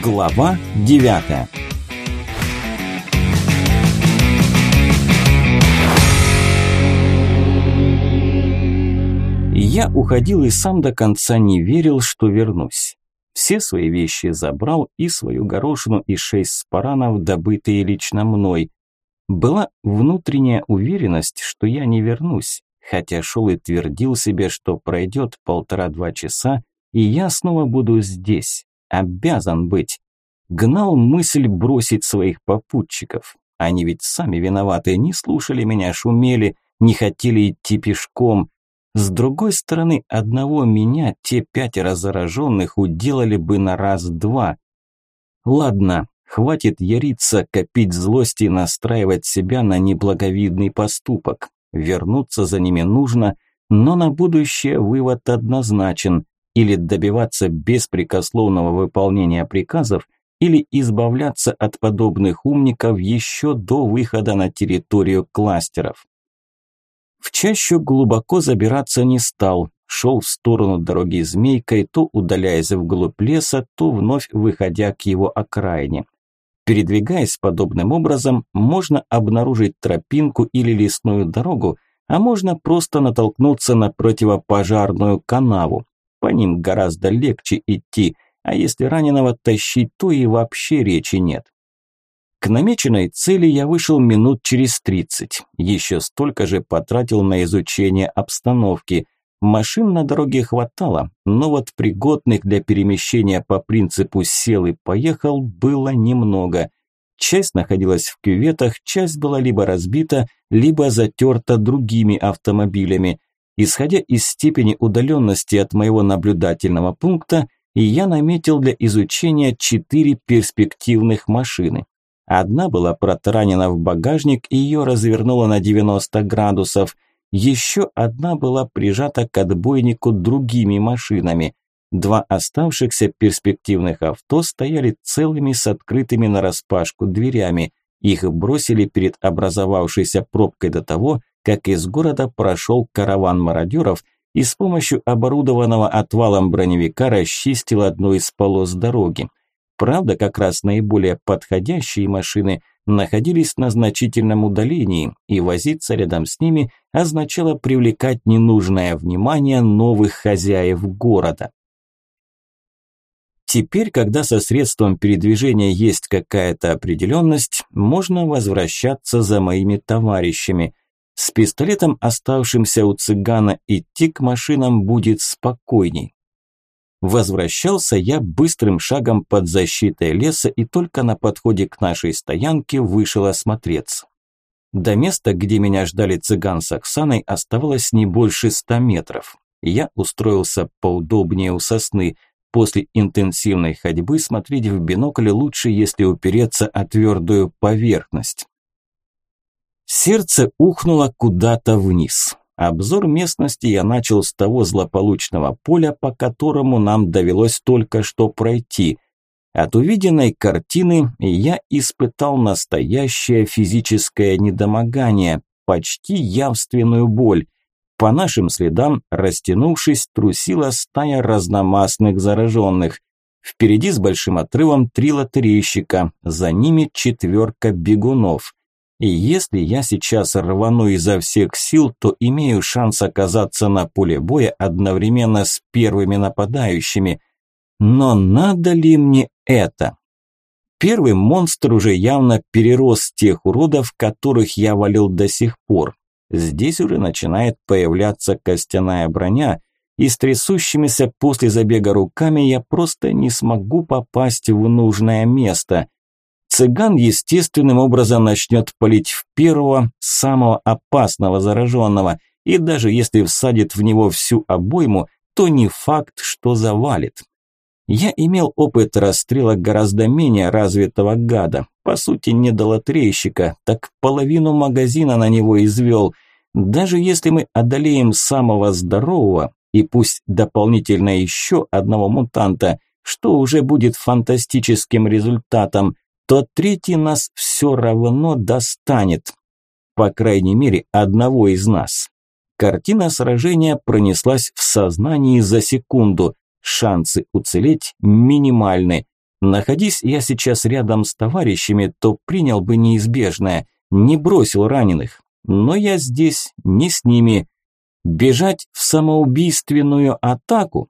Глава 9 Я уходил и сам до конца не верил, что вернусь. Все свои вещи забрал и свою горошину и шесть спаранов, добытые лично мной. Была внутренняя уверенность, что я не вернусь, хотя шел и твердил себе, что пройдет полтора-два часа, и я снова буду здесь, обязан быть. Гнал мысль бросить своих попутчиков. Они ведь сами виноваты, не слушали меня, шумели, не хотели идти пешком. С другой стороны, одного меня те пятеро зараженных уделали бы на раз-два. Ладно, хватит яриться, копить злость и настраивать себя на неблаговидный поступок. Вернуться за ними нужно, но на будущее вывод однозначен – или добиваться беспрекословного выполнения приказов, или избавляться от подобных умников еще до выхода на территорию кластеров. В чащу глубоко забираться не стал, шел в сторону дороги змейкой, то удаляясь вглубь леса, то вновь выходя к его окраине. Передвигаясь подобным образом, можно обнаружить тропинку или лесную дорогу, а можно просто натолкнуться на противопожарную канаву. По ним гораздо легче идти, а если раненого тащить, то и вообще речи нет. К намеченной цели я вышел минут через 30. Еще столько же потратил на изучение обстановки. Машин на дороге хватало, но вот пригодных для перемещения по принципу «сел и поехал» было немного. Часть находилась в кюветах, часть была либо разбита, либо затерта другими автомобилями. Исходя из степени удаленности от моего наблюдательного пункта, я наметил для изучения четыре перспективных машины. Одна была протаранена в багажник и ее развернуло на 90 градусов. Еще одна была прижата к отбойнику другими машинами. Два оставшихся перспективных авто стояли целыми с открытыми нараспашку дверями. Их бросили перед образовавшейся пробкой до того, как из города прошел караван мародеров и с помощью оборудованного отвалом броневика расчистил одну из полос дороги. Правда, как раз наиболее подходящие машины находились на значительном удалении, и возиться рядом с ними означало привлекать ненужное внимание новых хозяев города. Теперь, когда со средством передвижения есть какая-то определенность, можно возвращаться за моими товарищами. С пистолетом, оставшимся у цыгана, идти к машинам будет спокойней. Возвращался я быстрым шагом под защитой леса и только на подходе к нашей стоянке вышел осмотреться. До места, где меня ждали цыган с Оксаной, оставалось не больше ста метров. Я устроился поудобнее у сосны. После интенсивной ходьбы смотреть в бинокль лучше, если упереться о твердую поверхность. Сердце ухнуло куда-то вниз. Обзор местности я начал с того злополучного поля, по которому нам довелось только что пройти. От увиденной картины я испытал настоящее физическое недомогание, почти явственную боль. По нашим следам, растянувшись, трусила стая разномастных зараженных. Впереди с большим отрывом три лотерейщика, за ними четверка бегунов. И если я сейчас рвану изо всех сил, то имею шанс оказаться на поле боя одновременно с первыми нападающими. Но надо ли мне это? Первый монстр уже явно перерос тех уродов, которых я валил до сих пор. Здесь уже начинает появляться костяная броня, и с трясущимися после забега руками я просто не смогу попасть в нужное место – Цыган естественным образом начнет палить в первого, самого опасного зараженного, и даже если всадит в него всю обойму, то не факт, что завалит. Я имел опыт расстрела гораздо менее развитого гада, по сути не до лотерейщика, так половину магазина на него извел. Даже если мы одолеем самого здорового, и пусть дополнительно еще одного мутанта, что уже будет фантастическим результатом – то третий нас все равно достанет. По крайней мере, одного из нас. Картина сражения пронеслась в сознании за секунду. Шансы уцелеть минимальны. Находись я сейчас рядом с товарищами, то принял бы неизбежное, не бросил раненых. Но я здесь не с ними. Бежать в самоубийственную атаку?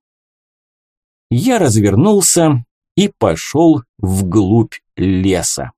Я развернулся и пошел вглубь леса.